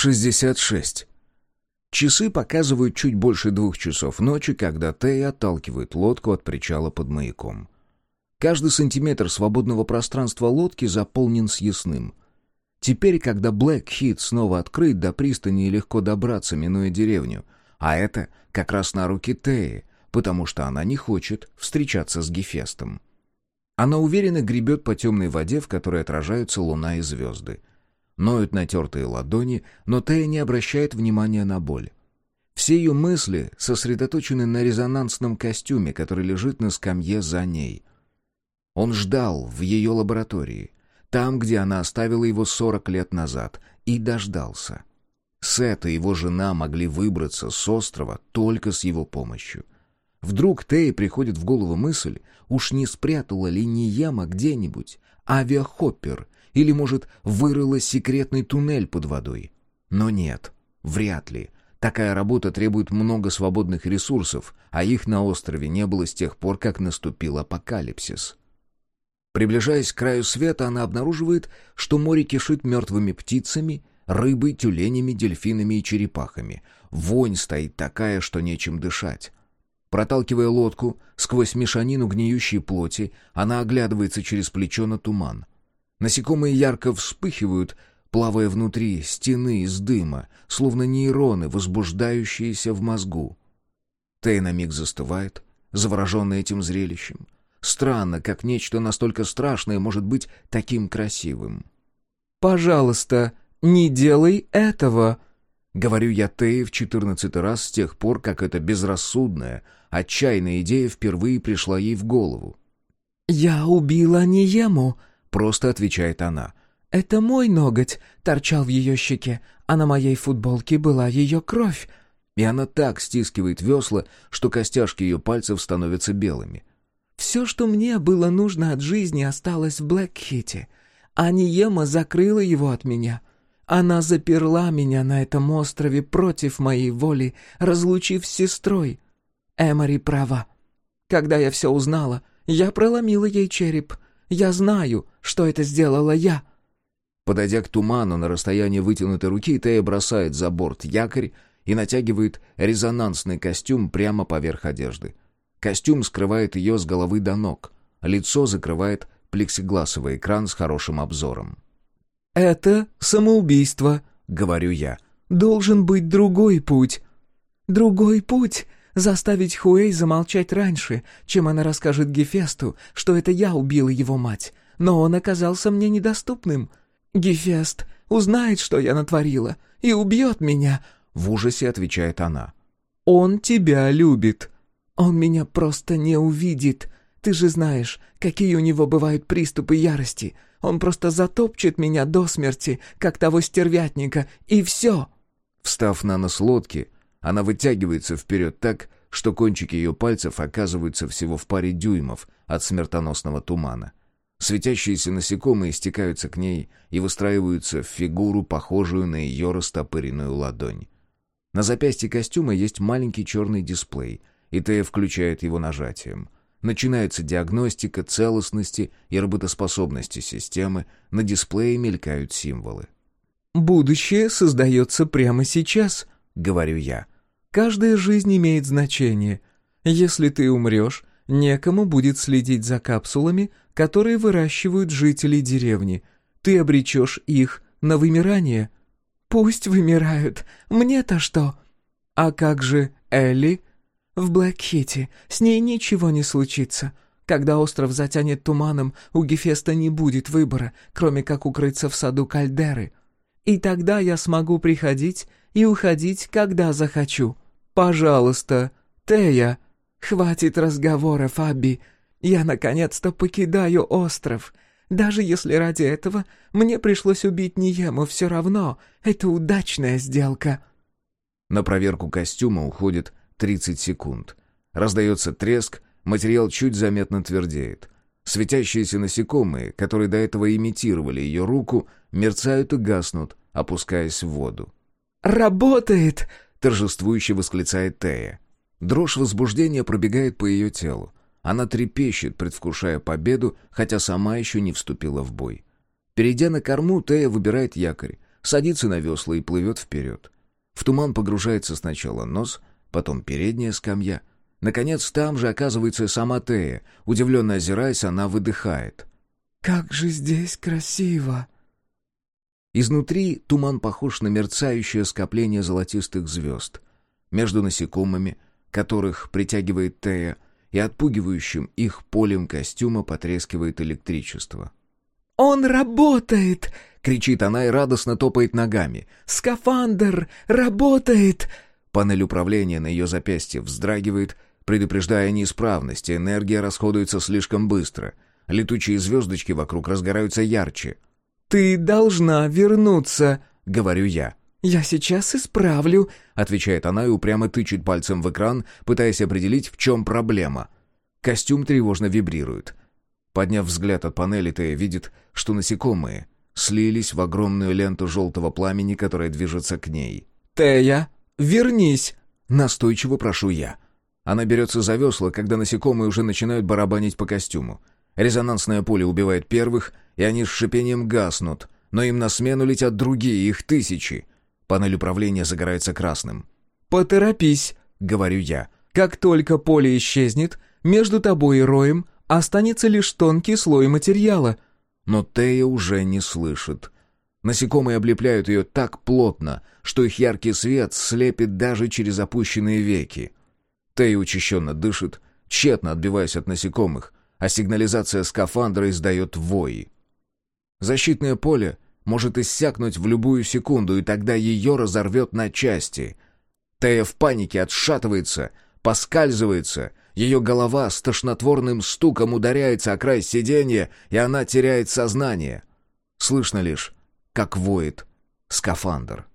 66. Часы показывают чуть больше двух часов ночи, когда Тей отталкивает лодку от причала под маяком. Каждый сантиметр свободного пространства лодки заполнен съестным. Теперь, когда Блэк Хит снова открыт, до пристани легко добраться, минуя деревню. А это как раз на руки Теи, потому что она не хочет встречаться с Гефестом. Она уверенно гребет по темной воде, в которой отражаются луна и звезды. Ноют натертые ладони, но Тея не обращает внимания на боль. Все ее мысли сосредоточены на резонансном костюме, который лежит на скамье за ней. Он ждал в ее лаборатории, там, где она оставила его сорок лет назад, и дождался. Сет и его жена могли выбраться с острова только с его помощью. Вдруг Тей приходит в голову мысль, уж не спрятала ли Нияма где-нибудь авиахоппер или, может, вырыла секретный туннель под водой. Но нет, вряд ли. Такая работа требует много свободных ресурсов, а их на острове не было с тех пор, как наступил апокалипсис. Приближаясь к краю света, она обнаруживает, что море кишит мертвыми птицами, рыбой, тюленями, дельфинами и черепахами. Вонь стоит такая, что нечем дышать. Проталкивая лодку сквозь мешанину гниющей плоти, она оглядывается через плечо на туман. Насекомые ярко вспыхивают, плавая внутри стены из дыма, словно нейроны, возбуждающиеся в мозгу. Тей на миг застывает, завороженный этим зрелищем. Странно, как нечто настолько страшное может быть таким красивым. «Пожалуйста, не делай этого!» Говорю я Тее в четырнадцатый раз с тех пор, как эта безрассудная, отчаянная идея впервые пришла ей в голову. «Я убила Ниему!» — просто отвечает она. «Это мой ноготь торчал в ее щеке, а на моей футболке была ее кровь». И она так стискивает весла, что костяшки ее пальцев становятся белыми. «Все, что мне было нужно от жизни, осталось в Блэкхите, а Ниема закрыла его от меня». Она заперла меня на этом острове против моей воли, разлучив с сестрой. Эмори права. Когда я все узнала, я проломила ей череп. Я знаю, что это сделала я». Подойдя к туману на расстояние вытянутой руки, Тея бросает за борт якорь и натягивает резонансный костюм прямо поверх одежды. Костюм скрывает ее с головы до ног. Лицо закрывает плексигласовый экран с хорошим обзором. «Это самоубийство», — говорю я. «Должен быть другой путь». «Другой путь?» Заставить Хуэй замолчать раньше, чем она расскажет Гефесту, что это я убила его мать. Но он оказался мне недоступным. Гефест узнает, что я натворила, и убьет меня. В ужасе отвечает она. Он тебя любит. Он меня просто не увидит. Ты же знаешь, какие у него бывают приступы ярости. Он просто затопчет меня до смерти, как того стервятника, и все. Встав на нос лодки, она вытягивается вперед так, что кончики ее пальцев оказываются всего в паре дюймов от смертоносного тумана. Светящиеся насекомые стекаются к ней и выстраиваются в фигуру, похожую на ее растопыренную ладонь. На запястье костюма есть маленький черный дисплей, и Тея включает его нажатием. Начинается диагностика целостности и работоспособности системы, на дисплее мелькают символы. «Будущее создается прямо сейчас», — говорю я. Каждая жизнь имеет значение. Если ты умрешь, некому будет следить за капсулами, которые выращивают жители деревни. Ты обречешь их на вымирание. Пусть вымирают. Мне-то что? А как же Элли? В Блэкхите с ней ничего не случится. Когда остров затянет туманом, у Гефеста не будет выбора, кроме как укрыться в саду кальдеры. И тогда я смогу приходить и уходить, когда захочу. Пожалуйста, Тея, хватит разговоров, Абби. Я наконец-то покидаю остров. Даже если ради этого мне пришлось убить Ниему, все равно это удачная сделка». На проверку костюма уходит 30 секунд. Раздается треск, материал чуть заметно твердеет. Светящиеся насекомые, которые до этого имитировали ее руку, мерцают и гаснут, опускаясь в воду. «Работает!» — торжествующе восклицает Тея. Дрожь возбуждения пробегает по ее телу. Она трепещет, предвкушая победу, хотя сама еще не вступила в бой. Перейдя на корму, Тея выбирает якорь, садится на весла и плывет вперед. В туман погружается сначала нос, потом передняя скамья. Наконец, там же оказывается сама Тея. Удивленно озираясь, она выдыхает. «Как же здесь красиво!» Изнутри туман похож на мерцающее скопление золотистых звезд. Между насекомыми, которых притягивает Тея, и отпугивающим их полем костюма потрескивает электричество. «Он работает!» — кричит она и радостно топает ногами. «Скафандр работает!» Панель управления на ее запястье вздрагивает, предупреждая неисправности, энергия расходуется слишком быстро. Летучие звездочки вокруг разгораются ярче. «Ты должна вернуться», — говорю я. «Я сейчас исправлю», — отвечает она и упрямо тычет пальцем в экран, пытаясь определить, в чем проблема. Костюм тревожно вибрирует. Подняв взгляд от панели, Тея видит, что насекомые слились в огромную ленту желтого пламени, которая движется к ней. «Тея, вернись!» — настойчиво прошу я. Она берется за весла, когда насекомые уже начинают барабанить по костюму. Резонансное поле убивает первых, и они с шипением гаснут, но им на смену летят другие, их тысячи — Панель управления загорается красным. «Поторопись», — говорю я. «Как только поле исчезнет, между тобой и роем останется лишь тонкий слой материала». Но Тея уже не слышит. Насекомые облепляют ее так плотно, что их яркий свет слепит даже через опущенные веки. Тея учащенно дышит, тщетно отбиваясь от насекомых, а сигнализация скафандра издает вой. Защитное поле может иссякнуть в любую секунду, и тогда ее разорвет на части. Тея в панике отшатывается, поскальзывается, ее голова с тошнотворным стуком ударяется о край сиденья, и она теряет сознание. Слышно лишь, как воет скафандр.